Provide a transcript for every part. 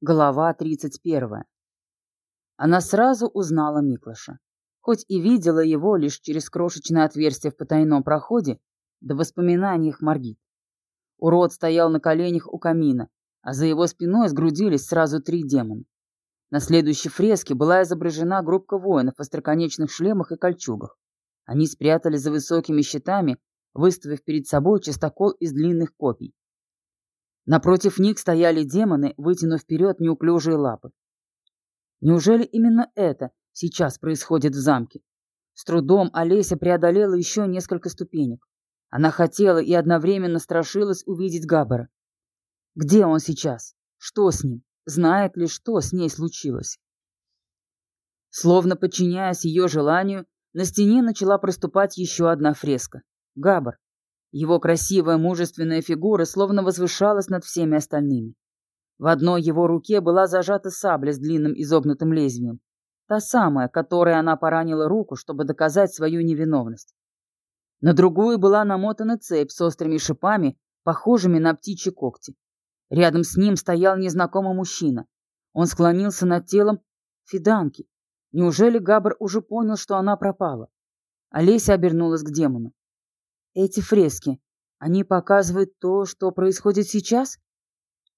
Глава 31. Она сразу узнала Миклаша. Хоть и видела его лишь через крошечное отверстие в потайном проходе, до воспоминаний их Маргит. Урод стоял на коленях у камина, а за его спиной сгрудились сразу три демона. На следующей фреске была изображена группа воинов в остроконечных шлемах и кольчугах. Они спрятали за высокими щитами, выставив перед собой чистокол из длинных копий. Напротив них стояли демоны, вытянув вперед неуклюжие лапы. Неужели именно это сейчас происходит в замке? С трудом Олеся преодолела еще несколько ступенек. Она хотела и одновременно страшилась увидеть Габбара. Где он сейчас? Что с ним? Знает ли, что с ней случилось? Словно подчиняясь ее желанию, на стене начала проступать еще одна фреска. Габар. Его красивая мужественная фигура словно возвышалась над всеми остальными. В одной его руке была зажата сабля с длинным изогнутым лезвием. Та самая, которой она поранила руку, чтобы доказать свою невиновность. На другую была намотана цепь с острыми шипами, похожими на птичьи когти. Рядом с ним стоял незнакомый мужчина. Он склонился над телом Фиданки. Неужели Габр уже понял, что она пропала? Олеся обернулась к демону. Эти фрески, они показывают то, что происходит сейчас?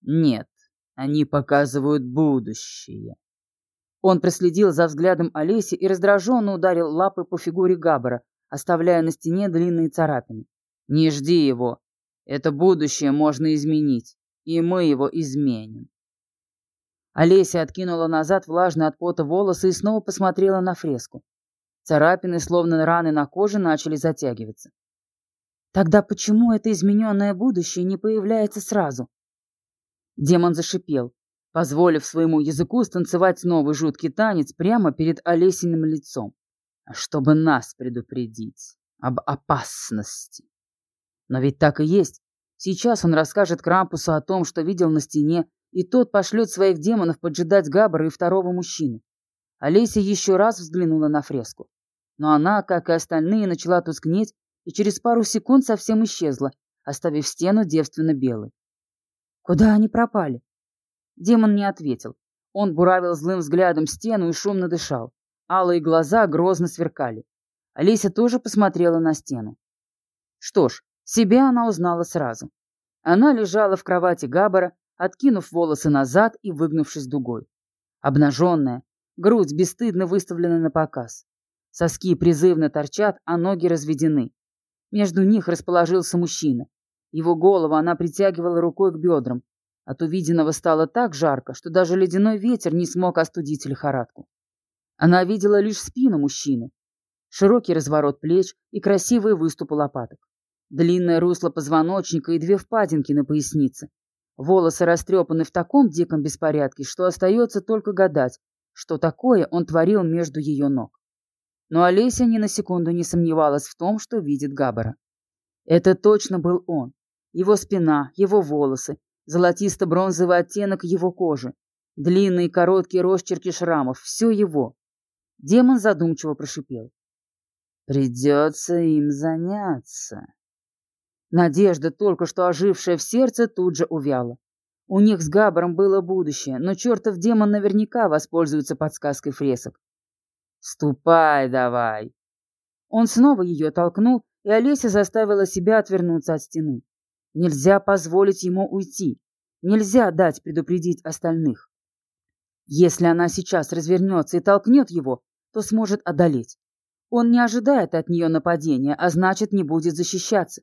Нет, они показывают будущее. Он проследил за взглядом Олеси и раздраженно ударил лапы по фигуре Габбара, оставляя на стене длинные царапины. «Не жди его. Это будущее можно изменить, и мы его изменим». Олеся откинула назад влажные от пота волосы и снова посмотрела на фреску. Царапины, словно раны на коже, начали затягиваться. Тогда почему это измененное будущее не появляется сразу? Демон зашипел, позволив своему языку станцевать новый жуткий танец прямо перед Олесиным лицом, чтобы нас предупредить об опасности. Но ведь так и есть. Сейчас он расскажет Крампусу о том, что видел на стене, и тот пошлет своих демонов поджидать Габбара и второго мужчину. Олеся еще раз взглянула на фреску. Но она, как и остальные, начала тускнеть и через пару секунд совсем исчезла, оставив стену девственно белой. Куда они пропали? Демон не ответил. Он буравил злым взглядом стену и шумно дышал. Алые глаза грозно сверкали. Олеся тоже посмотрела на стену. Что ж, себя она узнала сразу. Она лежала в кровати Габбара, откинув волосы назад и выгнувшись дугой. Обнаженная, грудь бесстыдно выставлена на показ. Соски призывно торчат, а ноги разведены. Между них расположился мужчина. Его голову она притягивала рукой к бедрам. От увиденного стало так жарко, что даже ледяной ветер не смог остудить лихорадку. Она видела лишь спину мужчины, широкий разворот плеч и красивые выступы лопаток. Длинное русло позвоночника и две впадинки на пояснице. Волосы растрепаны в таком диком беспорядке, что остается только гадать, что такое он творил между ее ног. Но Олеся ни на секунду не сомневалась в том, что видит Габбара. Это точно был он. Его спина, его волосы, золотисто-бронзовый оттенок его кожи, длинные короткие росчерки шрамов, все его. Демон задумчиво прошипел. «Придется им заняться». Надежда, только что ожившая в сердце, тут же увяла. У них с Габаром было будущее, но чертов демон наверняка воспользуется подсказкой фресок. «Ступай давай!» Он снова ее толкнул, и Олеся заставила себя отвернуться от стены. Нельзя позволить ему уйти. Нельзя дать предупредить остальных. Если она сейчас развернется и толкнет его, то сможет одолеть. Он не ожидает от нее нападения, а значит, не будет защищаться.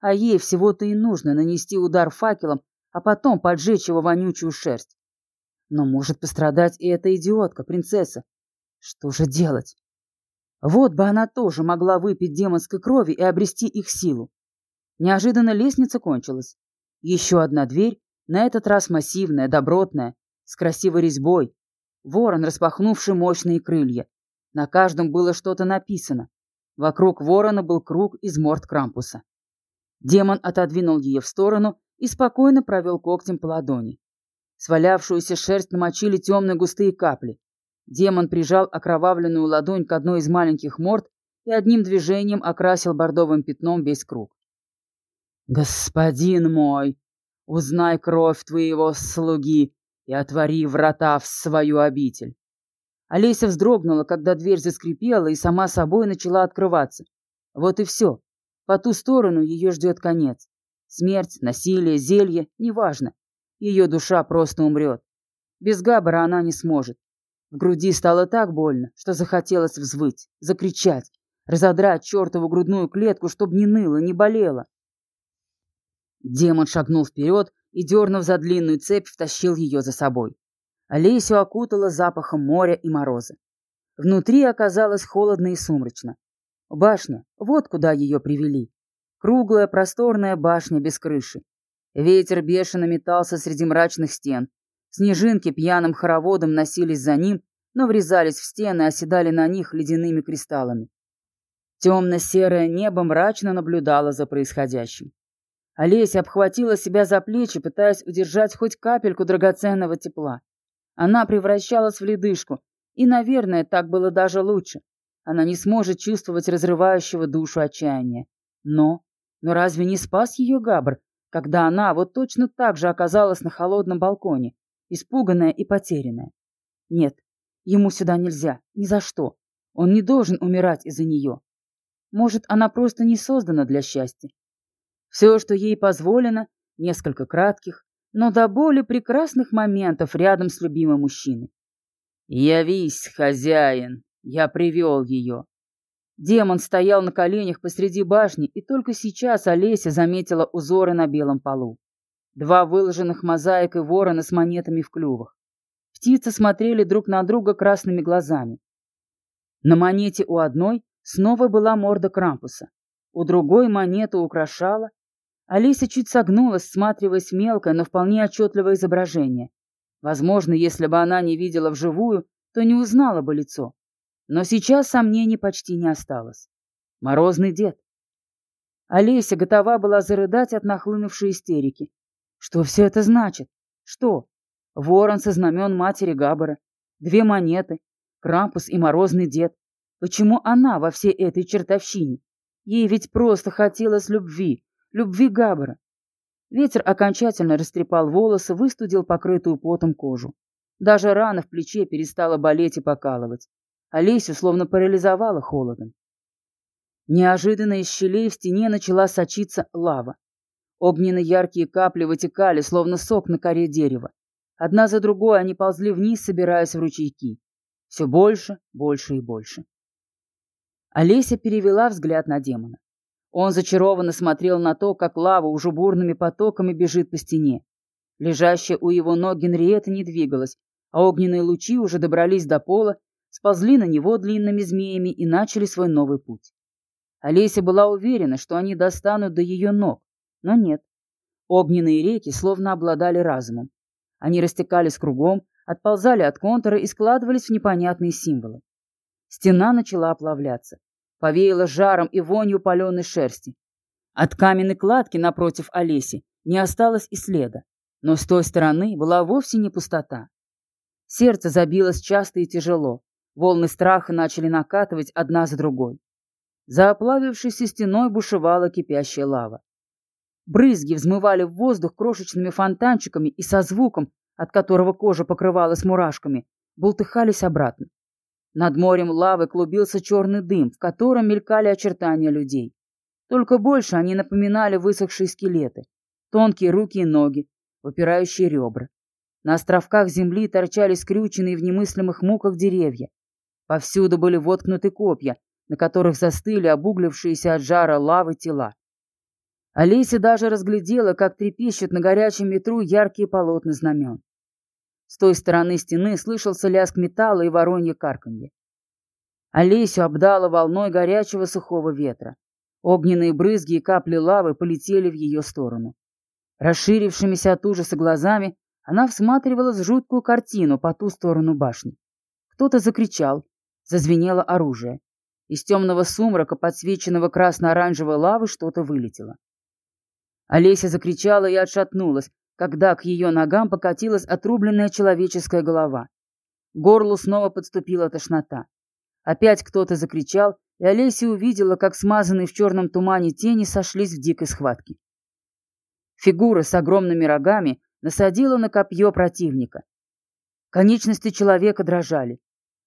А ей всего-то и нужно нанести удар факелом, а потом поджечь его вонючую шерсть. Но может пострадать и эта идиотка, принцесса, что же делать? Вот бы она тоже могла выпить демонской крови и обрести их силу. Неожиданно лестница кончилась. Еще одна дверь, на этот раз массивная, добротная, с красивой резьбой. Ворон, распахнувший мощные крылья. На каждом было что-то написано. Вокруг ворона был круг из морд Крампуса. Демон отодвинул ее в сторону и спокойно провел когтем по ладони. Свалявшуюся шерсть намочили темные густые капли. Демон прижал окровавленную ладонь к одной из маленьких морд и одним движением окрасил бордовым пятном весь круг. «Господин мой, узнай кровь твоего слуги и отвори врата в свою обитель. Олеся вздрогнула, когда дверь заскрипела и сама собой начала открываться. Вот и все. По ту сторону ее ждет конец. Смерть, насилие, зелье — неважно. Ее душа просто умрет. Без Габбара она не сможет. В груди стало так больно, что захотелось взвыть, закричать, разодрать чертову грудную клетку, чтобы не ныло, не болело. Демон шагнул вперед и, дернув за длинную цепь, втащил ее за собой. Олесю окутало запахом моря и мороза. Внутри оказалось холодно и сумрачно. Башня, вот куда ее привели. Круглая просторная башня без крыши. Ветер бешено метался среди мрачных стен. Снежинки пьяным хороводом носились за ним, но врезались в стены оседали на них ледяными кристаллами. Темно-серое небо мрачно наблюдало за происходящим. Олеся обхватила себя за плечи, пытаясь удержать хоть капельку драгоценного тепла. Она превращалась в ледышку, и, наверное, так было даже лучше. Она не сможет чувствовать разрывающего душу отчаяния. Но, но разве не спас ее Габр, когда она вот точно так же оказалась на холодном балконе, испуганная и потерянная? Нет, ему сюда нельзя, ни за что. Он не должен умирать из-за нее. Может, она просто не создана для счастья. Все, что ей позволено, несколько кратких, но до боли прекрасных моментов рядом с любимым мужчиной. «Явись, хозяин, я привел ее». Демон стоял на коленях посреди башни, и только сейчас Олеся заметила узоры на белом полу. Два выложенных мозаикой ворона с монетами в клювах. Птицы смотрели друг на друга красными глазами. На монете у одной снова была морда Крампуса, у другой монету украшала Алиса чуть согнулась, всматриваясь в мелкое, но вполне отчетливое изображение. Возможно, если бы она не видела вживую, то не узнала бы лицо. Но сейчас сомнений почти не осталось. Морозный дед. Олеся готова была зарыдать от нахлынувшей истерики. Что все это значит? Что? Ворон со знамен матери Габбара, две монеты, Крампус и морозный дед. Почему она во всей этой чертовщине? Ей ведь просто хотелось любви, любви Габбара. Ветер окончательно растрепал волосы, выстудил покрытую потом кожу. Даже рана в плече перестала болеть и покалывать. Олесю словно парализовала холодом. Неожиданно из щелей в стене начала сочиться лава. Огненно-яркие капли вытекали, словно сок на коре дерева. Одна за другой они ползли вниз, собираясь в ручейки. Все больше, больше и больше. Олеся перевела взгляд на демона. Он зачарованно смотрел на то, как лава уже бурными потоками бежит по стене. Лежащая у его ног Генриетта не двигалась, а огненные лучи уже добрались до пола, сползли на него длинными змеями и начали свой новый путь. Олеся была уверена, что они достанут до ее ног, но нет. Огненные реки словно обладали разумом. Они растекались кругом, отползали от контура и складывались в непонятные символы. Стена начала оплавляться. Повеяло жаром и вонью паленой шерсти. От каменной кладки напротив Олеси не осталось и следа, но с той стороны была вовсе не пустота. Сердце забилось часто и тяжело, волны страха начали накатывать одна за другой. За оплавившейся стеной бушевала кипящая лава. Брызги взмывали в воздух крошечными фонтанчиками и со звуком, от которого кожа покрывалась мурашками, бултыхались обратно. Над морем лавы клубился черный дым, в котором мелькали очертания людей. Только больше они напоминали высохшие скелеты, тонкие руки и ноги, выпирающие ребра. На островках земли торчали скрюченные в немыслимых муках деревья. Повсюду были воткнуты копья, на которых застыли обуглившиеся от жара лавы тела. Олеся даже разглядела, как трепещут на горячем ветру яркие полотна знамен. С той стороны стены слышался лязг металла и воронье карканье. Олесю обдало волной горячего сухого ветра. Огненные брызги и капли лавы полетели в ее сторону. Расширившимися от ужаса глазами она всматривалась в жуткую картину по ту сторону башни. Кто-то закричал, зазвенело оружие. Из темного сумрака, подсвеченного красно-оранжевой лавы, что-то вылетело. Олеся закричала и отшатнулась, когда к ее ногам покатилась отрубленная человеческая голова. Горлу снова подступила тошнота. Опять кто-то закричал, и Олеся увидела, как смазанные в черном тумане тени сошлись в дикой схватке. Фигура с огромными рогами насадила на копье противника, Конечности человека дрожали.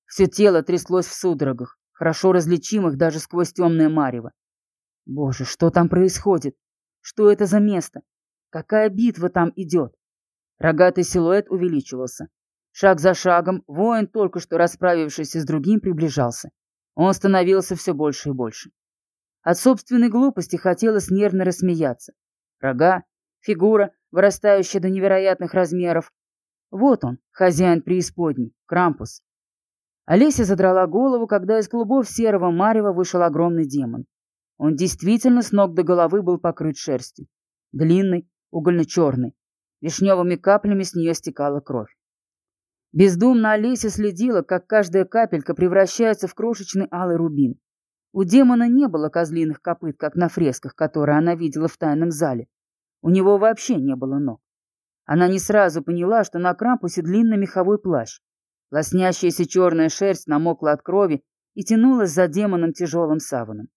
Все тело тряслось в судорогах, хорошо различимых даже сквозь темное марево. Боже, что там происходит? Что это за место? Какая битва там идет? Рогатый силуэт увеличивался. Шаг за шагом воин, только что расправившийся с другим, приближался. Он становился все больше и больше. От собственной глупости хотелось нервно рассмеяться. Рога, фигура, вырастающая до невероятных размеров. Вот он, хозяин преисподней, Крампус. Олеся задрала голову, когда из клубов серого марева вышел огромный демон. Он действительно с ног до головы был покрыт шерстью. Длинный, угольно-черный. Вишневыми каплями с нее стекала кровь. Бездумно Олеся следила, как каждая капелька превращается в крошечный алый рубин. У демона не было козлиных копыт, как на фресках, которые она видела в тайном зале. У него вообще не было ног. Она не сразу поняла, что на Крампусе длинный меховой плащ. Лоснящаяся черная шерсть намокла от крови и тянулась за демоном тяжелым саваном.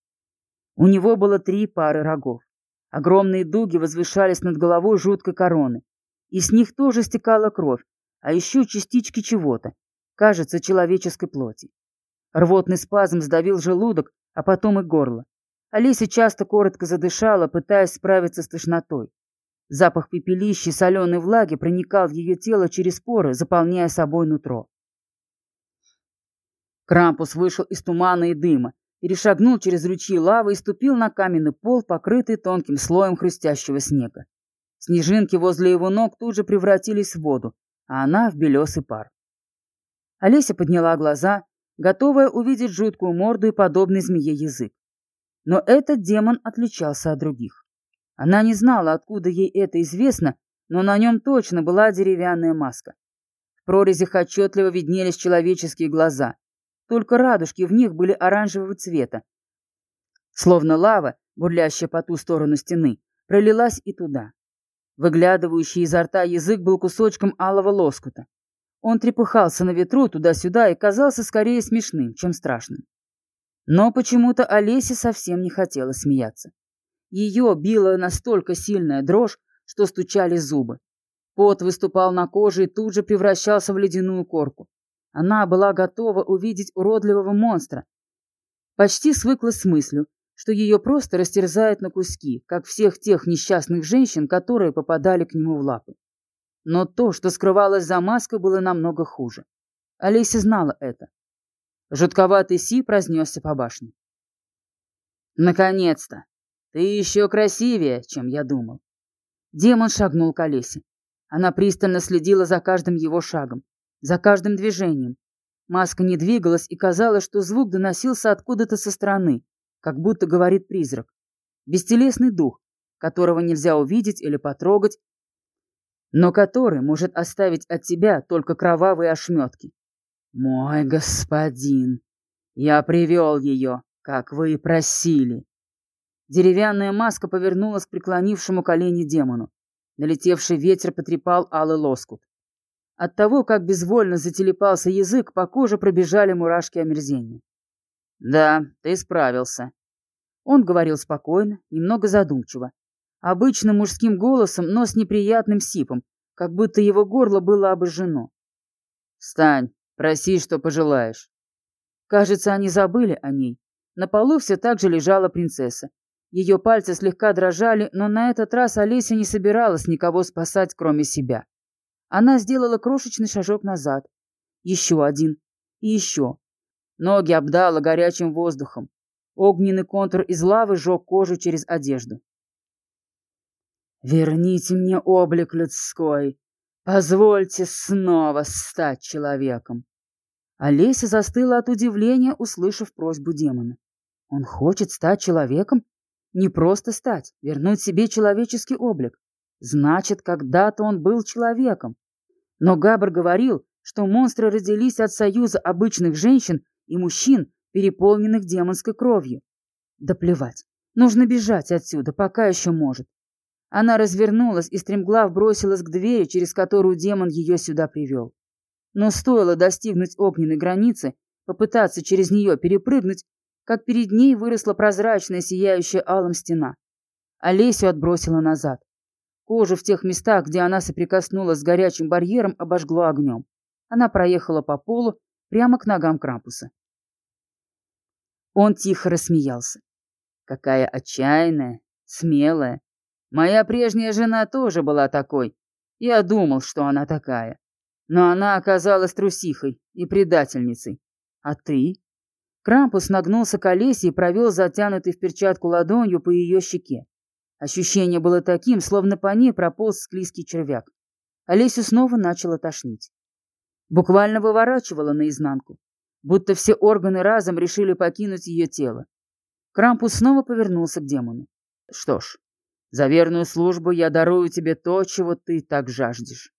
У него было три пары рогов. Огромные дуги возвышались над головой жуткой короны, и с них тоже стекала кровь, а еще частички чего-то, кажется, человеческой плоти. Рвотный спазм сдавил желудок, а потом и горло. Олеся часто коротко задышала, пытаясь справиться с тошнотой. Запах пепелища и соленой влаги проникал в ее тело через поры, заполняя собой нутро. Крампус вышел из тумана и дыма, перешагнул через ручьи лавы и ступил на каменный пол, покрытый тонким слоем хрустящего снега. Снежинки возле его ног тут же превратились в воду, а она в белесый пар. Олеся подняла глаза, готовая увидеть жуткую морду и подобный змее язык. Но этот демон отличался от других. Она не знала, откуда ей это известно, но на нем точно была деревянная маска. В прорезях отчетливо виднелись человеческие глаза, только радужки в них были оранжевого цвета. Словно лава, бурлящая по ту сторону стены, пролилась и туда. Выглядывающий изо рта язык был кусочком алого лоскута. Он трепыхался на ветру туда-сюда и казался скорее смешным, чем страшным. Но почему-то Олесе совсем не хотела смеяться. Ее била настолько сильная дрожь, что стучали зубы. Пот выступал на коже и тут же превращался в ледяную корку. Она была готова увидеть уродливого монстра. Почти свыклась с мыслью, что ее просто растерзают на куски, как всех тех несчастных женщин, которые попадали к нему в лапы. Но то, что скрывалось за маской, было намного хуже. Олеся знала это. Жутковатый Си разнесся по башне. «Наконец-то! Ты еще красивее, чем я думал!» Демон шагнул к Олесе. Она пристально следила за каждым его шагом, за каждым движением. Маска не двигалась, и казалось, что звук доносился откуда-то со стороны, как будто говорит призрак. Бестелесный дух, которого нельзя увидеть или потрогать, но который может оставить от тебя только кровавые ошметки. Мой господин, я привел ее, как вы и просили. Деревянная маска повернулась к преклонившему колени демону. Налетевший ветер потрепал алый лоскут. От того, как безвольно зателепался язык, по коже пробежали мурашки омерзения. «Да, ты справился». Он говорил спокойно, немного задумчиво. Обычным мужским голосом, но с неприятным сипом, как будто его горло было обожжено. «Встань, проси, что пожелаешь». Кажется, они забыли о ней. На полу все так же лежала принцесса. Ее пальцы слегка дрожали, но на этот раз Олеся не собиралась никого спасать, кроме себя. Она сделала крошечный шажок назад. Еще один. И еще. Ноги обдала горячим воздухом. Огненный контур из лавы жег кожу через одежду. «Верните мне облик людской. Позвольте снова стать человеком». Олеся застыла от удивления, услышав просьбу демона. Он хочет стать человеком? Не просто стать, вернуть себе человеческий облик. Значит, когда-то он был человеком. Но Габр говорил, что монстры родились от союза обычных женщин и мужчин, переполненных демонской кровью. Да плевать. Нужно бежать отсюда, пока еще может. Она развернулась и стремглав бросилась к двери, через которую демон ее сюда привел. Но стоило достигнуть огненной границы, попытаться через нее перепрыгнуть, как перед ней выросла прозрачная, сияющая алым стена. Олесю отбросила назад. Кожу в тех местах, где она соприкоснулась с горячим барьером, обожгло огнем. она проехала по полу прямо к ногам Крампуса. Он тихо рассмеялся. Какая отчаянная, смелая. Моя прежняя жена тоже была такой. Я думал, что она такая. Но она оказалась трусихой и предательницей. А ты? Крампус нагнулся к Олесе и провел затянутой в перчатку ладонью по ее щеке. Ощущение было таким, словно по ней прополз склизкий червяк. Олесю снова начало тошнить. Буквально выворачивало наизнанку, будто все органы разом решили покинуть ее тело. Крампус снова повернулся к демону. «Что ж, за верную службу я дарую тебе то, чего ты так жаждешь».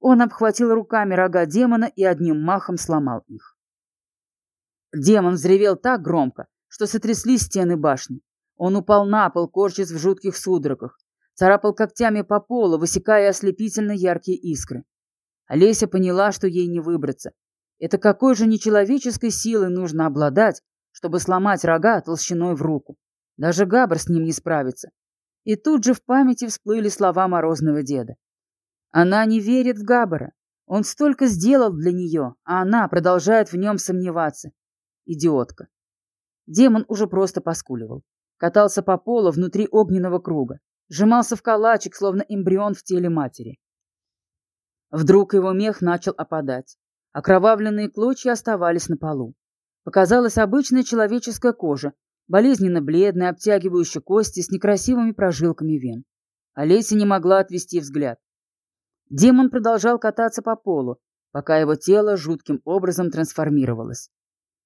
Он обхватил руками рога демона и одним махом сломал их. Демон взревел так громко, что сотряслись стены башни. Он упал на пол, корчась в жутких судорогах, царапал когтями по полу, высекая ослепительно яркие искры. Олеся поняла, что ей не выбраться. Это какой же нечеловеческой силой нужно обладать, чтобы сломать рога толщиной в руку. Даже Габр с ним не справится. И тут же в памяти всплыли слова морозного деда. Она не верит в Габбара. Он столько сделал для нее, а она продолжает в нем сомневаться. Идиотка. Демон уже просто поскуливал. Катался по полу внутри огненного круга. Сжимался в калачик, словно эмбрион в теле матери. Вдруг его мех начал опадать. Окровавленные клочья оставались на полу. Показалась обычная человеческая кожа, болезненно бледная, обтягивающая кости с некрасивыми прожилками вен. Олеся не могла отвести взгляд. Демон продолжал кататься по полу, пока его тело жутким образом трансформировалось.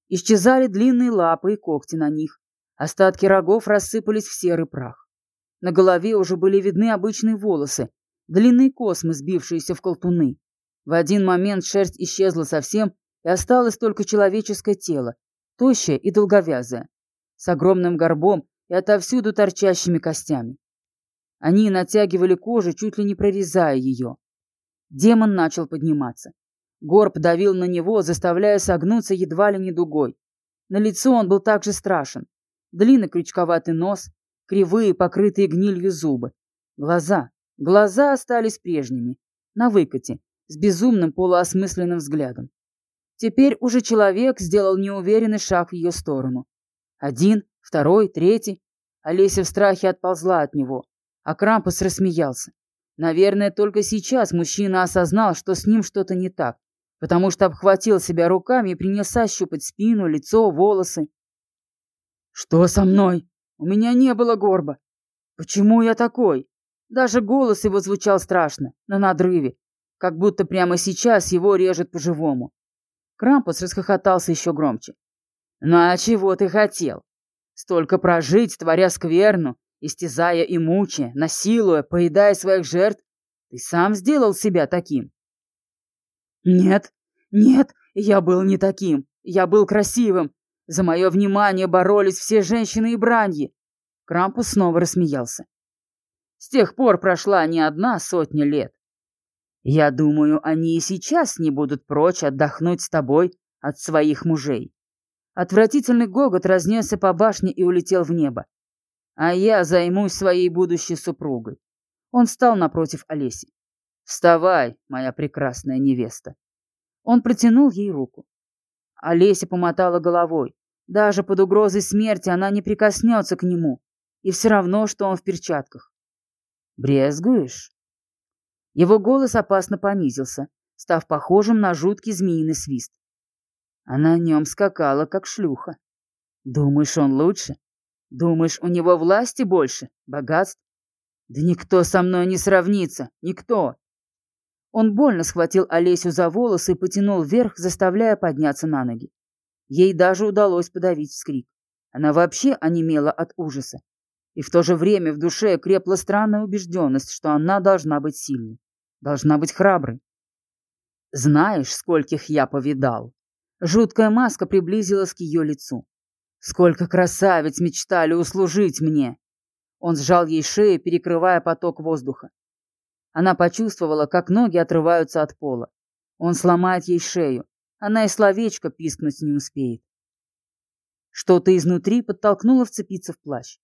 Исчезали длинные лапы и когти на них. Остатки рогов рассыпались в серый прах. На голове уже были видны обычные волосы, длинные космы, сбившиеся в колтуны. В один момент шерсть исчезла совсем, и осталось только человеческое тело, тощее и долговязое, с огромным горбом и отовсюду торчащими костями. Они натягивали кожу, чуть ли не прорезая ее. Демон начал подниматься. Горб давил на него, заставляя согнуться едва ли не дугой. На лицо он был также страшен. Длинный крючковатый нос, кривые, покрытые гнилью зубы. Глаза. Глаза остались прежними, на выкате, с безумным полуосмысленным взглядом. Теперь уже человек сделал неуверенный шаг в ее сторону. Один, второй, третий. Олеся в страхе отползла от него, а Крампус рассмеялся. Наверное, только сейчас мужчина осознал, что с ним что-то не так, потому что обхватил себя руками и принялся щупать спину, лицо, волосы. «Что со мной? У меня не было горба. Почему я такой?» Даже голос его звучал страшно, на надрыве, как будто прямо сейчас его режет по-живому. Крампус расхохотался еще громче. «Ну а чего ты хотел? Столько прожить, творя скверну, истязая и мучая, насилуя, поедая своих жертв? Ты сам сделал себя таким?» «Нет, нет, я был не таким. Я был красивым. За мое внимание боролись все женщины и браньи». Крампус снова рассмеялся. «С тех пор прошла не одна сотня лет. Я думаю, они и сейчас не будут прочь отдохнуть с тобой от своих мужей. Отвратительный гогот разнесся по башне и улетел в небо. А я займусь своей будущей супругой. Он встал напротив Олеси. «Вставай, моя прекрасная невеста». Он протянул ей руку. Олеся помотала головой. Даже под угрозой смерти она не прикоснется к нему. И все равно, что он в перчатках. «Брезгуешь?» Его голос опасно понизился, став похожим на жуткий змеиный свист. А на нем скакала, как шлюха. Думаешь, он лучше? Думаешь, у него власти больше, богатств? Да никто со мной не сравнится, никто. Он больно схватил Олесю за волосы и потянул вверх, заставляя подняться на ноги. Ей даже удалось подавить вскрик. Она вообще онемела от ужаса. И в то же время в душе крепла странная убежденность, что она должна быть сильной. Должна быть храброй. Знаешь, скольких я повидал? Жуткая маска приблизилась к ее лицу. Сколько красавиц мечтали услужить мне! Он сжал ей шею, перекрывая поток воздуха. Она почувствовала, как ноги отрываются от пола. Он сломает ей шею. Она и словечко пискнуть не успеет. Что-то изнутри подтолкнуло вцепиться в плащ.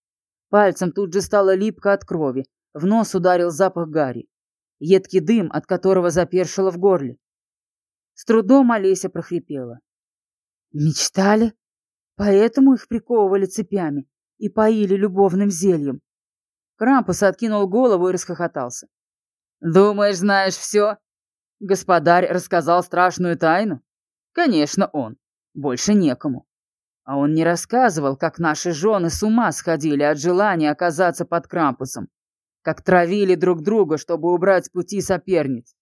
Пальцем тут же стало липко от крови. В нос ударил запах гари едкий дым, от которого запершило в горле. С трудом Олеся прохрипела. Мечтали? Поэтому их приковывали цепями и поили любовным зельем. Крампус откинул голову и расхохотался. «Думаешь, знаешь все?» Господарь рассказал страшную тайну? Конечно, он. Больше некому. А он не рассказывал, как наши жены с ума сходили от желания оказаться под Крампусом, как травили друг друга, чтобы убрать с пути соперниц,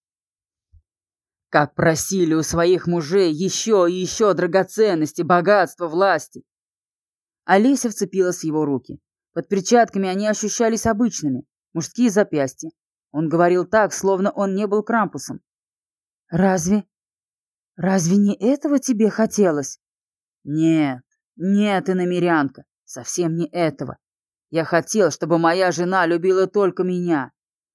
как просили у своих мужей еще и еще драгоценности, богатства, власти. Олеся вцепилась в его руки. Под перчатками они ощущались обычными, мужские запястья. Он говорил так, словно он не был Крампусом. «Разве... разве не этого тебе хотелось?» «Нет, нет, иномерянка, совсем не этого. Я хотел, чтобы моя жена любила только меня,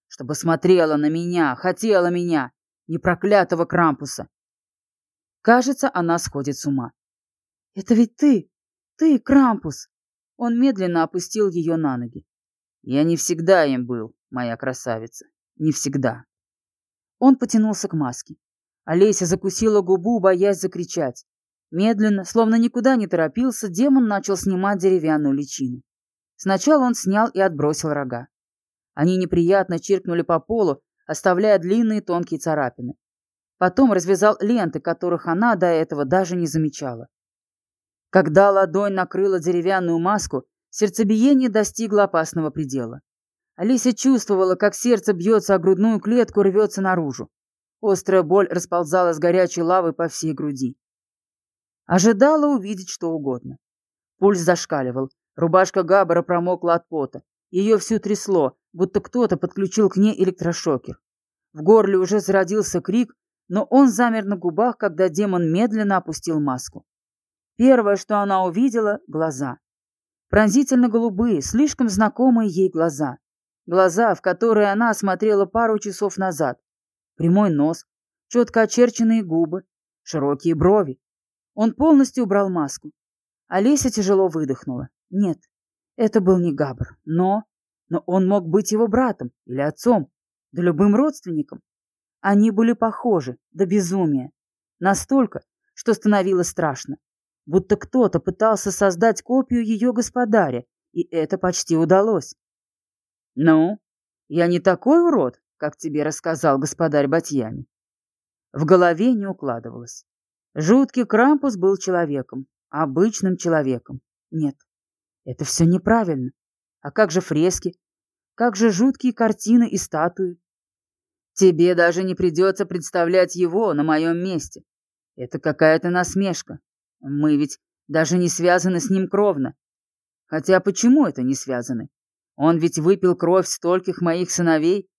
чтобы смотрела на меня, хотела меня, не проклятого Крампуса. Кажется, она сходит с ума. «Это ведь ты! Ты, Крампус!» Он медленно опустил ее на ноги. «Я не всегда им был, моя красавица. Не всегда». Он потянулся к маске. Олеся закусила губу, боясь закричать. Медленно, словно никуда не торопился, демон начал снимать деревянную личину. Сначала он снял и отбросил рога. Они неприятно чиркнули по полу, оставляя длинные тонкие царапины. Потом развязал ленты, которых она до этого даже не замечала. Когда ладонь накрыла деревянную маску, сердцебиение достигло опасного предела. Алися чувствовала, как сердце бьется о грудную клетку, рвется наружу. Острая боль расползалась горячей лавой по всей груди. Ожидала увидеть что угодно. Пульс зашкаливал, рубашка Габбара промокла от пота, ее всю трясло, будто кто-то подключил к ней электрошокер. В горле уже зародился крик, но он замер на губах, когда демон медленно опустил маску. Первое, что она увидела — глаза. Пронзительно голубые, слишком знакомые ей глаза. Глаза, в которые она смотрела пару часов назад. Прямой нос, четко очерченные губы, широкие брови. Он полностью убрал маску. Олеся тяжело выдохнула. Нет, это был не Габр, но... Но он мог быть его братом или отцом, да любым родственником. Они были похожи, до безумия. Настолько, что становилось страшно. Будто кто-то пытался создать копию ее господаря, и это почти удалось. «Ну, я не такой урод, как тебе рассказал господарь Батьяни». В голове не укладывалось. Жуткий Крампус был человеком, обычным человеком. Нет, это все неправильно. А как же фрески? Как же жуткие картины и статуи? Тебе даже не придется представлять его на моем месте. Это какая-то насмешка. Мы ведь даже не связаны с ним кровно. Хотя почему это не связаны? Он ведь выпил кровь стольких моих сыновей.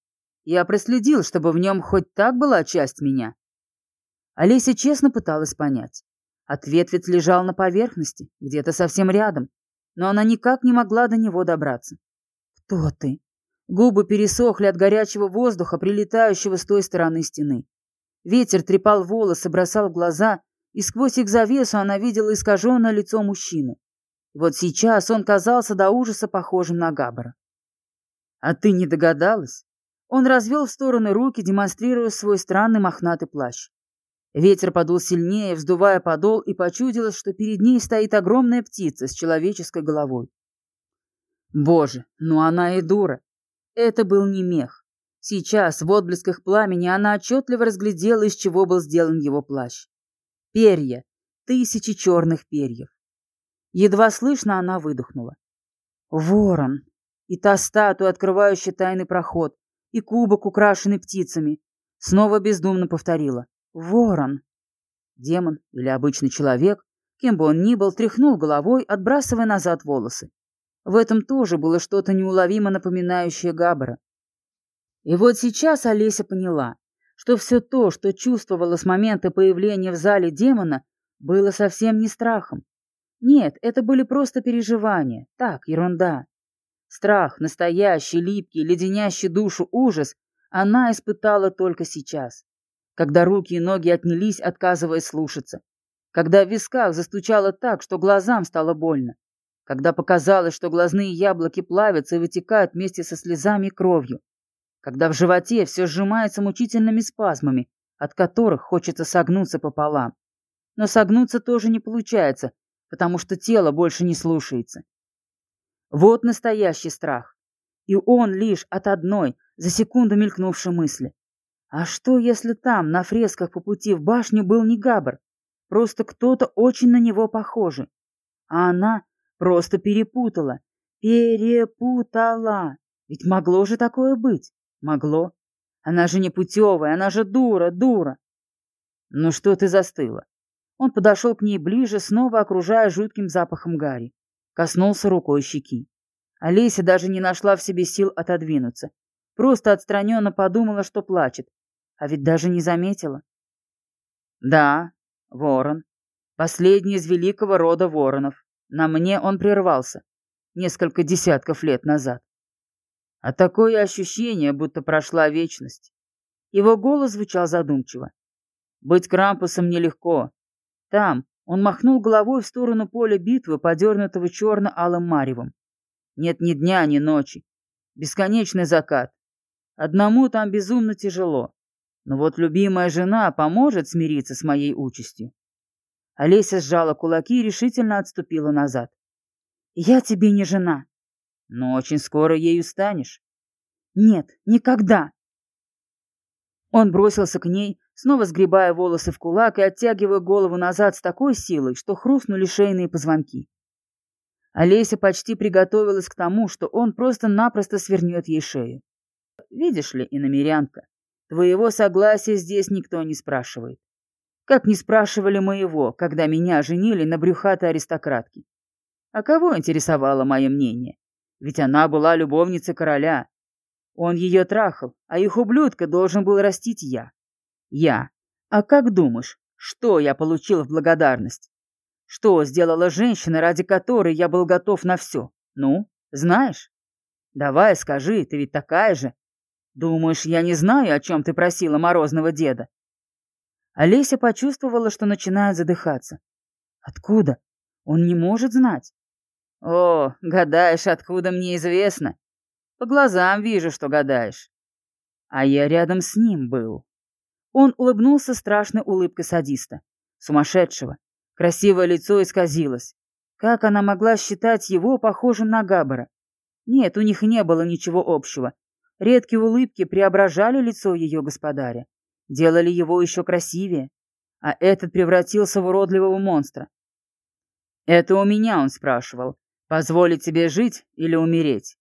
Я проследил, чтобы в нем хоть так была часть меня. Олеся честно пыталась понять. Ответ ведь лежал на поверхности, где-то совсем рядом но она никак не могла до него добраться. «Кто ты?» Губы пересохли от горячего воздуха, прилетающего с той стороны стены. Ветер трепал волосы, бросал глаза, и сквозь их завесу она видела искаженное лицо мужчины. Вот сейчас он казался до ужаса похожим на Габбара. «А ты не догадалась?» Он развел в стороны руки, демонстрируя свой странный мохнатый плащ. Ветер подул сильнее, вздувая подол, и почудилось, что перед ней стоит огромная птица с человеческой головой. Боже, ну она и дура. Это был не мех. Сейчас, в отблесках пламени, она отчетливо разглядела, из чего был сделан его плащ. Перья, тысячи черных перьев. Едва слышно она выдохнула. Ворон. И та статуя, открывающая тайный проход, и кубок, украшенный птицами. Снова бездумно повторила. Ворон. Демон или обычный человек, кем бы он ни был, тряхнул головой, отбрасывая назад волосы. В этом тоже было что-то неуловимо напоминающее Габбара. И вот сейчас Олеся поняла, что все то, что чувствовала с момента появления в зале демона, было совсем не страхом. Нет, это были просто переживания. Так, ерунда. Страх, настоящий, липкий, леденящий душу ужас, она испытала только сейчас когда руки и ноги отнялись, отказываясь слушаться, когда в висках застучало так, что глазам стало больно, когда показалось, что глазные яблоки плавятся и вытекают вместе со слезами и кровью, когда в животе все сжимается мучительными спазмами, от которых хочется согнуться пополам. Но согнуться тоже не получается, потому что тело больше не слушается. Вот настоящий страх. И он лишь от одной, за секунду мелькнувшей мысли. А что, если там, на фресках по пути в башню, был не Габр? Просто кто-то очень на него похожий. А она просто перепутала. Перепутала. Ведь могло же такое быть. Могло. Она же не путевая, она же дура, дура. Ну что ты застыла? Он подошел к ней ближе, снова окружая жутким запахом гари. Коснулся рукой щеки. Олеся даже не нашла в себе сил отодвинуться. Просто отстраненно подумала, что плачет. А ведь даже не заметила. Да, ворон. Последний из великого рода воронов. На мне он прервался. Несколько десятков лет назад. А такое ощущение, будто прошла вечность. Его голос звучал задумчиво. Быть Крампусом нелегко. Там он махнул головой в сторону поля битвы, подернутого черно-алым маревом. Нет ни дня, ни ночи. Бесконечный закат. Одному там безумно тяжело. Но вот любимая жена поможет смириться с моей участью. Олеся сжала кулаки и решительно отступила назад. «Я тебе не жена». «Но очень скоро ею станешь». «Нет, никогда». Он бросился к ней, снова сгребая волосы в кулак и оттягивая голову назад с такой силой, что хрустнули шейные позвонки. Олеся почти приготовилась к тому, что он просто-напросто свернет ей шею. «Видишь ли, иномерянка, твоего согласия здесь никто не спрашивает. Как не спрашивали моего, когда меня женили на брюхатой аристократке. А кого интересовало мое мнение? Ведь она была любовницей короля. Он ее трахал, а их ублюдка должен был растить я. Я. А как думаешь, что я получил в благодарность? Что сделала женщина, ради которой я был готов на все? Ну, знаешь? Давай, скажи, ты ведь такая же. Думаешь, я не знаю, о чем ты просила морозного деда? Олеся почувствовала, что начинает задыхаться. Откуда? Он не может знать. О, гадаешь, откуда мне известно. По глазам вижу, что гадаешь. А я рядом с ним был. Он улыбнулся страшной улыбкой садиста. Сумасшедшего. Красивое лицо исказилось. Как она могла считать его похожим на Габбара? Нет, у них не было ничего общего. Редкие улыбки преображали лицо ее господаря, делали его еще красивее, а этот превратился в уродливого монстра. «Это у меня», — он спрашивал, — «позволить тебе жить или умереть?»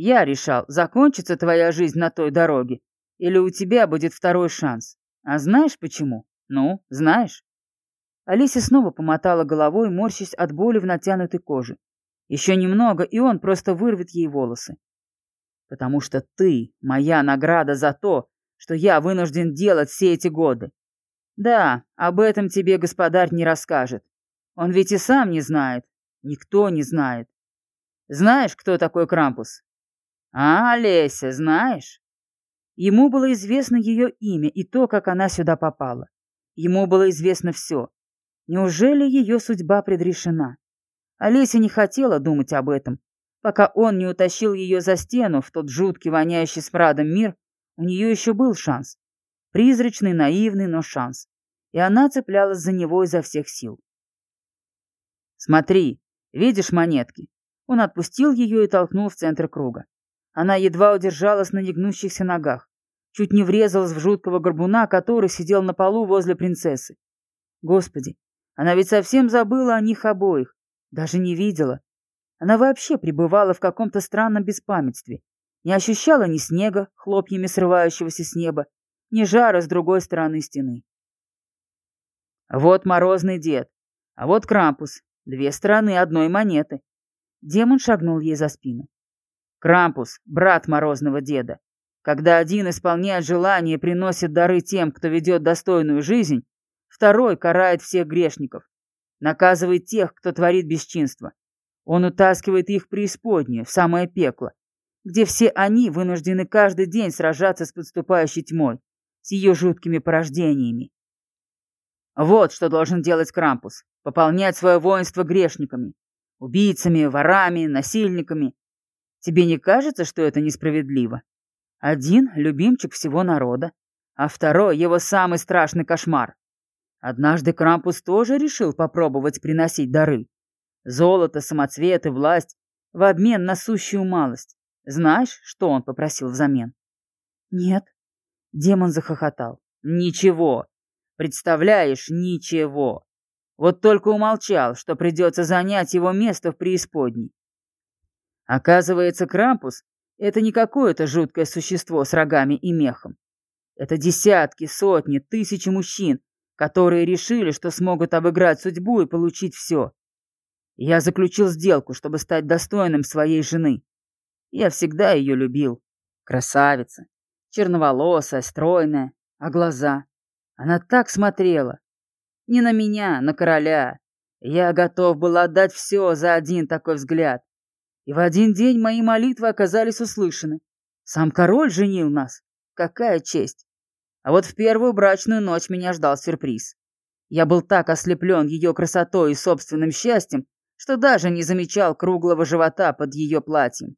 Я решал, закончится твоя жизнь на той дороге, или у тебя будет второй шанс. А знаешь почему? Ну, знаешь?» Алисия снова помотала головой, морщась от боли в натянутой коже. Еще немного, и он просто вырвет ей волосы. «Потому что ты — моя награда за то, что я вынужден делать все эти годы. Да, об этом тебе господарь не расскажет. Он ведь и сам не знает. Никто не знает. Знаешь, кто такой Крампус? А, Олеся, знаешь? Ему было известно ее имя и то, как она сюда попала. Ему было известно все. Неужели ее судьба предрешена? Олеся не хотела думать об этом. Пока он не утащил ее за стену в тот жуткий, воняющий смрадом мир, у нее еще был шанс. Призрачный, наивный, но шанс. И она цеплялась за него изо всех сил. «Смотри, видишь монетки?» Он отпустил ее и толкнул в центр круга. Она едва удержалась на негнущихся ногах. Чуть не врезалась в жуткого горбуна, который сидел на полу возле принцессы. Господи, она ведь совсем забыла о них обоих. Даже не видела. Она вообще пребывала в каком-то странном беспамятстве. Не ощущала ни снега, хлопьями срывающегося с неба, ни жара с другой стороны стены. Вот морозный дед, а вот Крампус. Две стороны одной монеты. Демон шагнул ей за спину. Крампус, брат морозного деда. Когда один исполняет желания и приносит дары тем, кто ведет достойную жизнь, второй карает всех грешников, наказывает тех, кто творит бесчинство. Он утаскивает их в преисподнюю, в самое пекло, где все они вынуждены каждый день сражаться с подступающей тьмой, с ее жуткими порождениями. Вот что должен делать Крампус — пополнять свое воинство грешниками, убийцами, ворами, насильниками, Тебе не кажется, что это несправедливо? Один — любимчик всего народа, а второй — его самый страшный кошмар. Однажды Крампус тоже решил попробовать приносить дары. Золото, самоцветы, власть в обмен на сущую малость. Знаешь, что он попросил взамен? Нет. Демон захохотал. Ничего. Представляешь, ничего. Вот только умолчал, что придется занять его место в преисподней. Оказывается, Крампус — это не какое-то жуткое существо с рогами и мехом. Это десятки, сотни, тысячи мужчин, которые решили, что смогут обыграть судьбу и получить все. Я заключил сделку, чтобы стать достойным своей жены. Я всегда ее любил. Красавица, черноволосая, стройная, а глаза. Она так смотрела. Не на меня, на короля. Я готов был отдать все за один такой взгляд. И в один день мои молитвы оказались услышаны. Сам король женил нас. Какая честь. А вот в первую брачную ночь меня ждал сюрприз. Я был так ослеплен ее красотой и собственным счастьем, что даже не замечал круглого живота под ее платьем.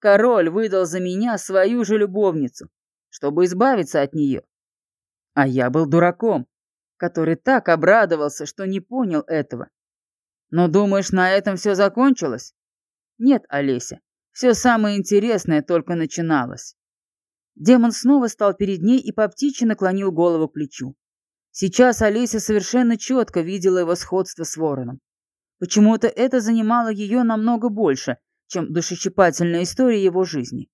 Король выдал за меня свою же любовницу, чтобы избавиться от нее. А я был дураком, который так обрадовался, что не понял этого. Но думаешь, на этом все закончилось? Нет, Олеся, все самое интересное только начиналось. Демон снова стал перед ней и по птичьи наклонил голову к плечу. Сейчас Олеся совершенно четко видела его сходство с вороном. Почему-то это занимало ее намного больше, чем душещипательная история его жизни.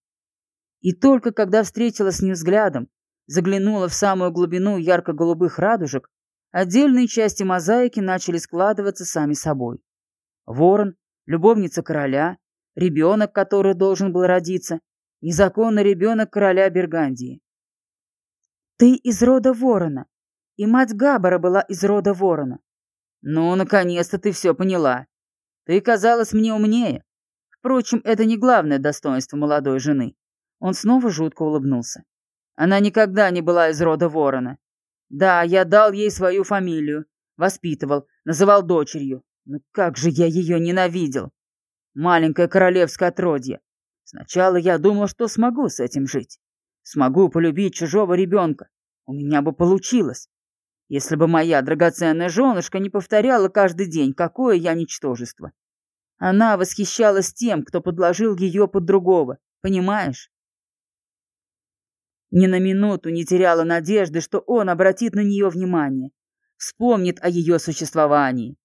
И только когда встретилась с ним взглядом, заглянула в самую глубину ярко-голубых радужек, отдельные части мозаики начали складываться сами собой. Ворон, любовница короля, ребенок, который должен был родиться, незаконный ребенок короля Бергандии. «Ты из рода ворона, и мать Габбара была из рода ворона. «Ну, наконец-то ты все поняла. Ты казалась мне умнее. Впрочем, это не главное достоинство молодой жены». Он снова жутко улыбнулся. Она никогда не была из рода ворона. Да, я дал ей свою фамилию, воспитывал, называл дочерью. Но как же я ее ненавидел. Маленькое королевское отродье. Сначала я думал, что смогу с этим жить. Смогу полюбить чужого ребенка. У меня бы получилось. Если бы моя драгоценная женушка не повторяла каждый день, какое я ничтожество. Она восхищалась тем, кто подложил ее под другого, понимаешь? Ни на минуту не теряла надежды, что он обратит на нее внимание, вспомнит о ее существовании.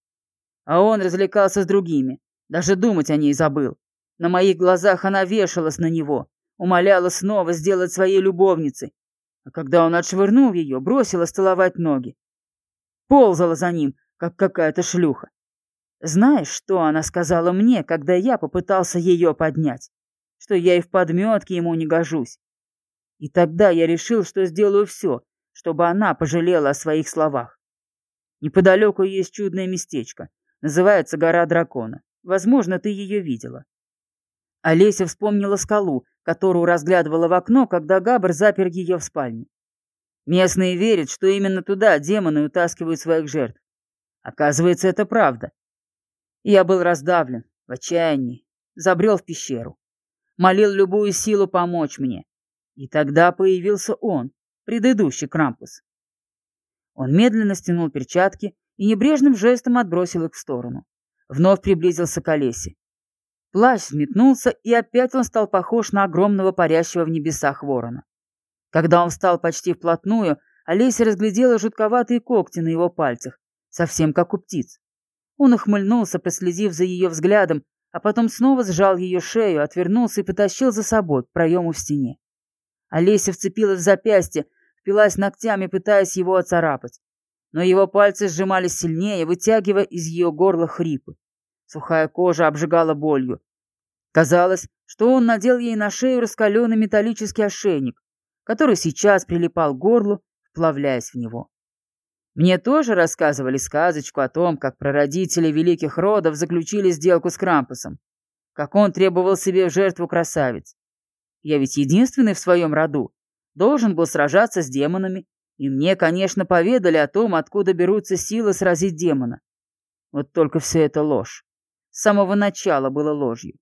А он развлекался с другими, даже думать о ней забыл. На моих глазах она вешалась на него, умоляла снова сделать своей любовницей, а когда он отшвырнул ее, бросила целовать ноги. Ползала за ним, как какая-то шлюха. Знаешь, что она сказала мне, когда я попытался ее поднять? Что я и в подметке ему не гожусь. И тогда я решил, что сделаю все, чтобы она пожалела о своих словах. Неподалеку есть чудное местечко. Называется гора дракона. Возможно, ты ее видела. Олеся вспомнила скалу, которую разглядывала в окно, когда Габр запер ее в спальне. Местные верят, что именно туда демоны утаскивают своих жертв. Оказывается, это правда. Я был раздавлен, в отчаянии, забрел в пещеру. Молил любую силу помочь мне. И тогда появился он, предыдущий Крампус. Он медленно стянул перчатки и небрежным жестом отбросил их в сторону. Вновь приблизился к Олесе. Плащ взметнулся, и опять он стал похож на огромного парящего в небесах ворона. Когда он встал почти вплотную, Олеся разглядела жутковатые когти на его пальцах, совсем как у птиц. Он ухмыльнулся, проследив за ее взглядом, а потом снова сжал ее шею, отвернулся и потащил за собой к проему в стене. Олеся вцепилась в запястье, впилась ногтями, пытаясь его оцарапать. Но его пальцы сжимались сильнее, вытягивая из ее горла хрипы. Сухая кожа обжигала болью. Казалось, что он надел ей на шею раскаленный металлический ошейник, который сейчас прилипал к горлу, вплавляясь в него. Мне тоже рассказывали сказочку о том, как прародители великих родов заключили сделку с Крампусом, как он требовал себе в жертву красавиц. Я ведь единственный в своем роду, должен был сражаться с демонами, и мне, конечно, поведали о том, откуда берутся силы сразить демона. Вот только все это ложь с самого начала было ложью.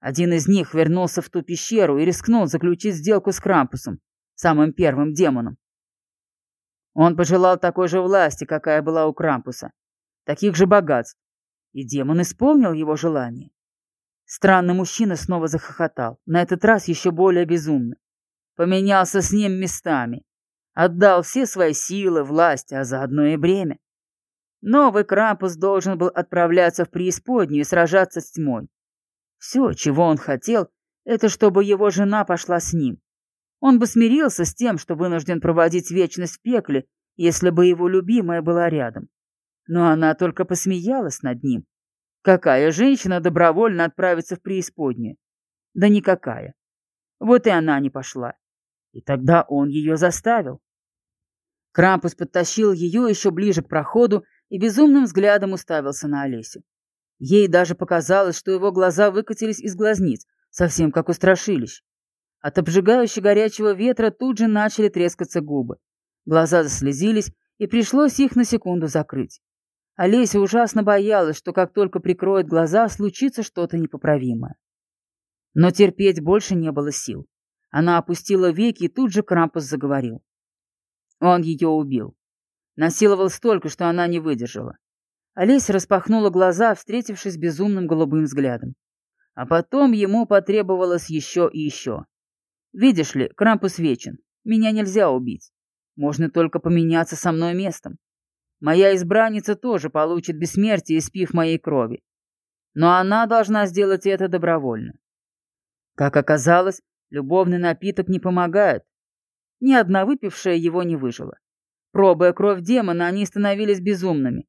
Один из них вернулся в ту пещеру и рискнул заключить сделку с Крампусом, самым первым демоном. Он пожелал такой же власти, какая была у Крампуса, таких же богатств, и демон исполнил его желание. Странный мужчина снова захохотал, на этот раз еще более безумно. Поменялся с ним местами, отдал все свои силы, власть, а заодно и бремя. Новый Крампус должен был отправляться в преисподнюю и сражаться с тьмой. Все, чего он хотел, это чтобы его жена пошла с ним. Он бы смирился с тем, что вынужден проводить вечность в пекле, если бы его любимая была рядом. Но она только посмеялась над ним. Какая женщина добровольно отправится в преисподнюю? Да никакая. Вот и она не пошла. И тогда он ее заставил. Крампус подтащил ее еще ближе к проходу и безумным взглядом уставился на Олесю. Ей даже показалось, что его глаза выкатились из глазниц, совсем как у страшилищ. От обжигающего горячего ветра тут же начали трескаться губы. Глаза заслезились, и пришлось их на секунду закрыть. Олеся ужасно боялась, что как только прикроет глаза, случится что-то непоправимое. Но терпеть больше не было сил. Она опустила веки, и тут же Крампус заговорил. Он ее убил. Насиловал столько, что она не выдержала. Олеся распахнула глаза, встретившись безумным голубым взглядом. А потом ему потребовалось еще и еще. Видишь ли, Крампус вечен. Меня нельзя убить. Можно только поменяться со мной местом. Моя избранница тоже получит бессмертие, испив моей крови. Но она должна сделать это добровольно. Как оказалось, любовный напиток не помогает. Ни одна выпившая его не выжила. Пробуя кровь демона, они становились безумными.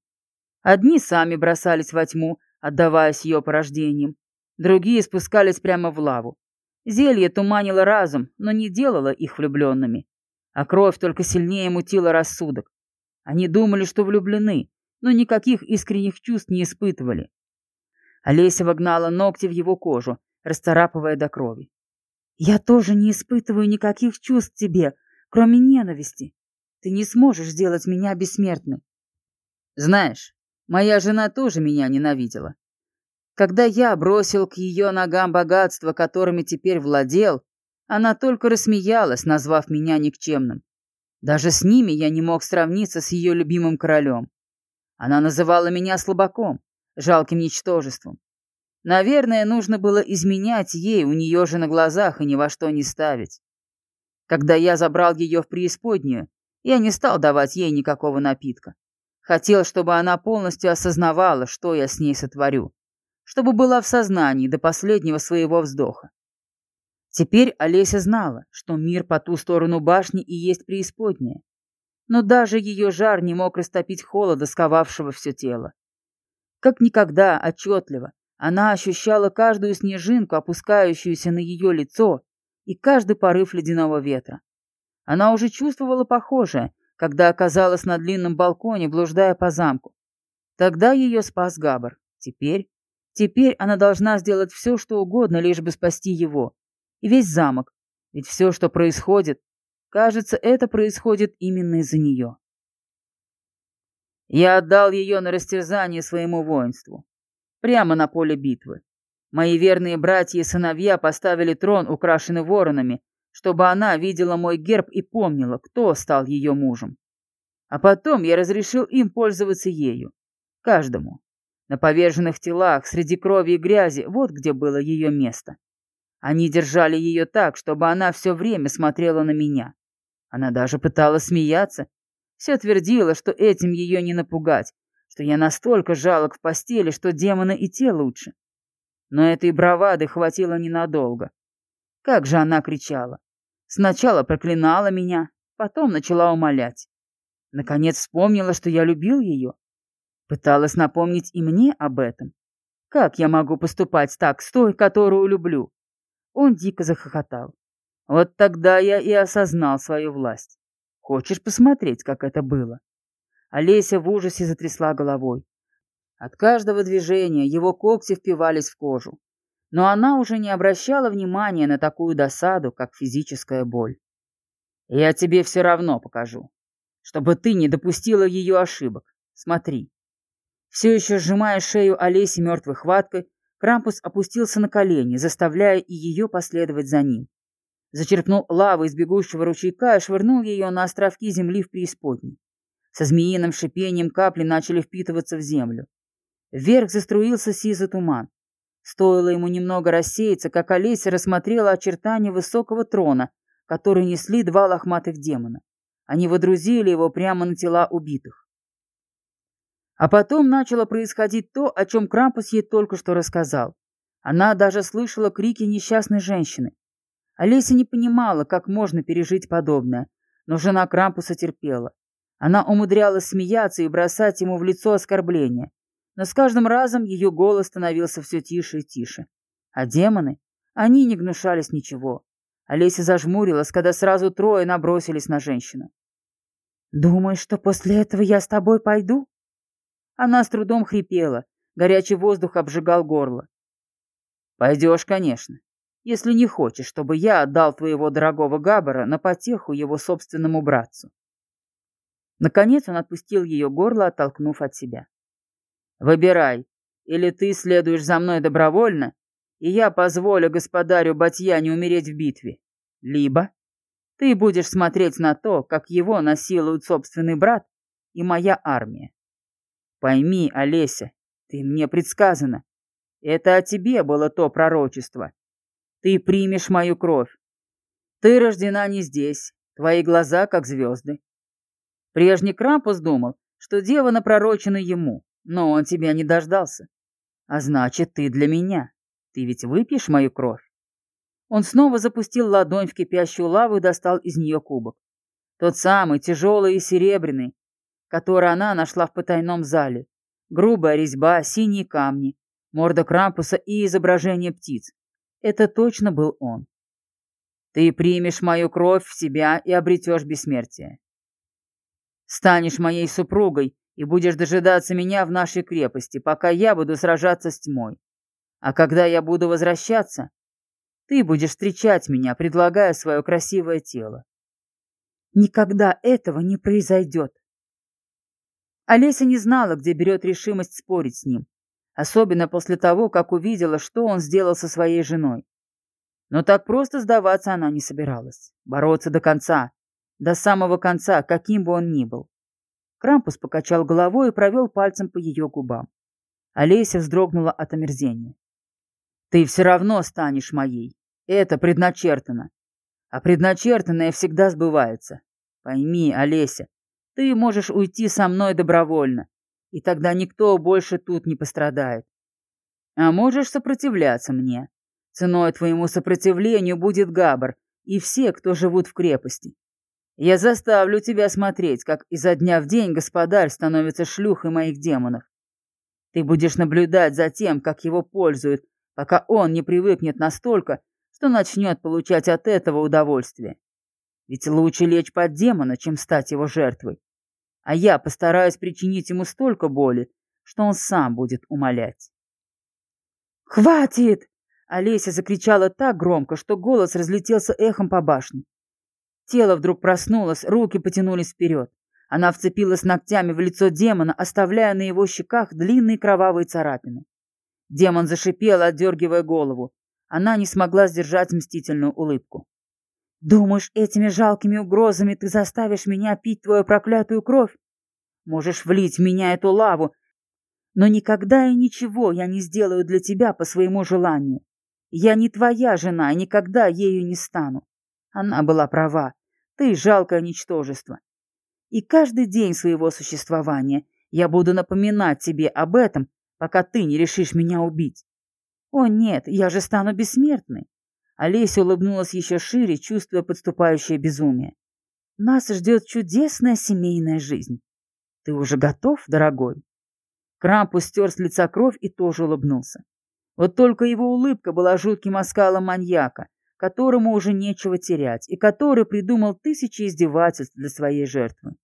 Одни сами бросались во тьму, отдаваясь ее порождениям. Другие спускались прямо в лаву. Зелье туманило разум, но не делало их влюбленными. А кровь только сильнее мутила рассудок. Они думали, что влюблены, но никаких искренних чувств не испытывали. Олеся вогнала ногти в его кожу, расцарапывая до крови. «Я тоже не испытываю никаких чувств к тебе, кроме ненависти. Ты не сможешь сделать меня бессмертной». «Знаешь, моя жена тоже меня ненавидела. Когда я бросил к ее ногам богатства, которыми теперь владел, она только рассмеялась, назвав меня никчемным. Даже с ними я не мог сравниться с ее любимым королем. Она называла меня слабаком, жалким ничтожеством. Наверное, нужно было изменять ей у нее же на глазах и ни во что не ставить. Когда я забрал ее в преисподнюю, я не стал давать ей никакого напитка. Хотел, чтобы она полностью осознавала, что я с ней сотворю, чтобы была в сознании до последнего своего вздоха. Теперь Олеся знала, что мир по ту сторону башни и есть преисподняя. Но даже ее жар не мог растопить холода, сковавшего все тело. Как никогда отчетливо она ощущала каждую снежинку, опускающуюся на ее лицо, и каждый порыв ледяного ветра. Она уже чувствовала похожее, когда оказалась на длинном балконе, блуждая по замку. Тогда ее спас Габар. Теперь... Теперь она должна сделать все, что угодно, лишь бы спасти его и весь замок. Ведь все, что происходит, кажется, это происходит именно из-за нее. Я отдал ее на растерзание своему воинству. Прямо на поле битвы. Мои верные братья и сыновья поставили трон, украшенный воронами, чтобы она видела мой герб и помнила, кто стал ее мужем. А потом я разрешил им пользоваться ею. Каждому. На поверженных телах, среди крови и грязи, вот где было ее место. Они держали ее так, чтобы она все время смотрела на меня. Она даже пыталась смеяться. Все твердила, что этим ее не напугать, что я настолько жалок в постели, что демона и те лучше. Но этой бравады хватило ненадолго. Как же она кричала. Сначала проклинала меня, потом начала умолять. Наконец вспомнила, что я любил ее. Пыталась напомнить и мне об этом. Как я могу поступать так с той, которую люблю? Он дико захохотал. Вот тогда я и осознал свою власть. Хочешь посмотреть, как это было? Олеся в ужасе затрясла головой. От каждого движения его когти впивались в кожу. Но она уже не обращала внимания на такую досаду, как физическая боль. «Я тебе все равно покажу, чтобы ты не допустила ее ошибок. Смотри». Все еще сжимая шею Олеси мертвой хваткой, Крампус опустился на колени, заставляя и ее последовать за ним. зачерпнул лавы из бегущего ручейка и швырнул ее на островки земли в преисподней. Со змеиным шипением капли начали впитываться в землю. Вверх заструился сизый туман. Стоило ему немного рассеяться, как Олеся рассмотрела очертания высокого трона, который несли два лохматых демона. Они водрузили его прямо на тела убитых. А потом начало происходить то, о чем Крампус ей только что рассказал. Она даже слышала крики несчастной женщины. Олеся не понимала, как можно пережить подобное, но жена Крампуса терпела. Она умудрялась смеяться и бросать ему в лицо оскорбления, но с каждым разом ее голос становился все тише и тише. А демоны? Они не гнушались ничего. Олеся зажмурилась, когда сразу трое набросились на женщину. «Думаешь, что после этого я с тобой пойду?» Она с трудом хрипела, горячий воздух обжигал горло. «Пойдешь, конечно если не хочешь, чтобы я отдал твоего дорогого Габбара на потеху его собственному братцу. Наконец он отпустил ее горло, оттолкнув от себя. «Выбирай, или ты следуешь за мной добровольно, и я позволю господарю Батьяне умереть в битве, либо ты будешь смотреть на то, как его насилуют собственный брат и моя армия. Пойми, Олеся, ты мне предсказана. Это о тебе было то пророчество, ты примешь мою кровь. Ты рождена не здесь, твои глаза как звезды. Прежний Крампус думал, что дева напророчена ему, но он тебя не дождался. А значит, ты для меня. Ты ведь выпьешь мою кровь? Он снова запустил ладонь в кипящую лаву и достал из нее кубок. Тот самый, тяжелый и серебряный, который она нашла в потайном зале. Грубая резьба, синие камни, морда Крампуса и изображение птиц. Это точно был он. Ты примешь мою кровь в себя и обретешь бессмертие. Станешь моей супругой и будешь дожидаться меня в нашей крепости, пока я буду сражаться с тьмой. А когда я буду возвращаться, ты будешь встречать меня, предлагая свое красивое тело. Никогда этого не произойдет. Олеся не знала, где берет решимость спорить с ним, особенно после того, как увидела, что он сделал со своей женой. Но так просто сдаваться она не собиралась. Бороться до конца, до самого конца, каким бы он ни был. Крампус покачал головой и провел пальцем по ее губам. Олеся вздрогнула от омерзения. «Ты все равно станешь моей. Это предначертано. А предначертанное всегда сбывается. Пойми, Олеся, ты можешь уйти со мной добровольно, и тогда никто больше тут не пострадает. А можешь сопротивляться мне. Ценой твоему сопротивлению будет Габр и все, кто живут в крепости. Я заставлю тебя смотреть, как изо дня в день господарь становится шлюхой моих демонов. Ты будешь наблюдать за тем, как его пользуют, пока он не привыкнет настолько, что начнет получать от этого удовольствие. Ведь лучше лечь под демона, чем стать его жертвой а я постараюсь причинить ему столько боли, что он сам будет умолять. «Хватит!» — Олеся закричала так громко, что голос разлетелся эхом по башне. Тело вдруг проснулось, руки потянулись вперед. Она вцепилась ногтями в лицо демона, оставляя на его щеках длинные кровавые царапины. Демон зашипел, отдергивая голову. Она не смогла сдержать мстительную улыбку. Думаешь, этими жалкими угрозами ты заставишь меня пить твою проклятую кровь? Можешь влить в меня эту лаву, но никогда и ничего я не сделаю для тебя по своему желанию. Я не твоя жена и никогда ею не стану. Она была права. Ты жалкое ничтожество. И каждый день своего существования я буду напоминать тебе об этом, пока ты не решишь меня убить. О нет, я же стану бессмертной. Олеся улыбнулась еще шире, чувствуя подступающее безумие. «Нас ждет чудесная семейная жизнь. Ты уже готов, дорогой?» Крампус стер с лица кровь и тоже улыбнулся. Вот только его улыбка была жутким оскалом маньяка, которому уже нечего терять, и который придумал тысячи издевательств для своей жертвы.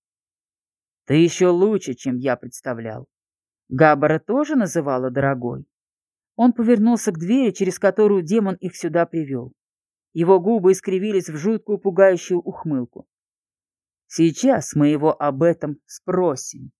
«Ты еще лучше, чем я представлял. Габбара тоже называла дорогой?» Он повернулся к двери, через которую демон их сюда привел. Его губы искривились в жуткую пугающую ухмылку. «Сейчас мы его об этом спросим».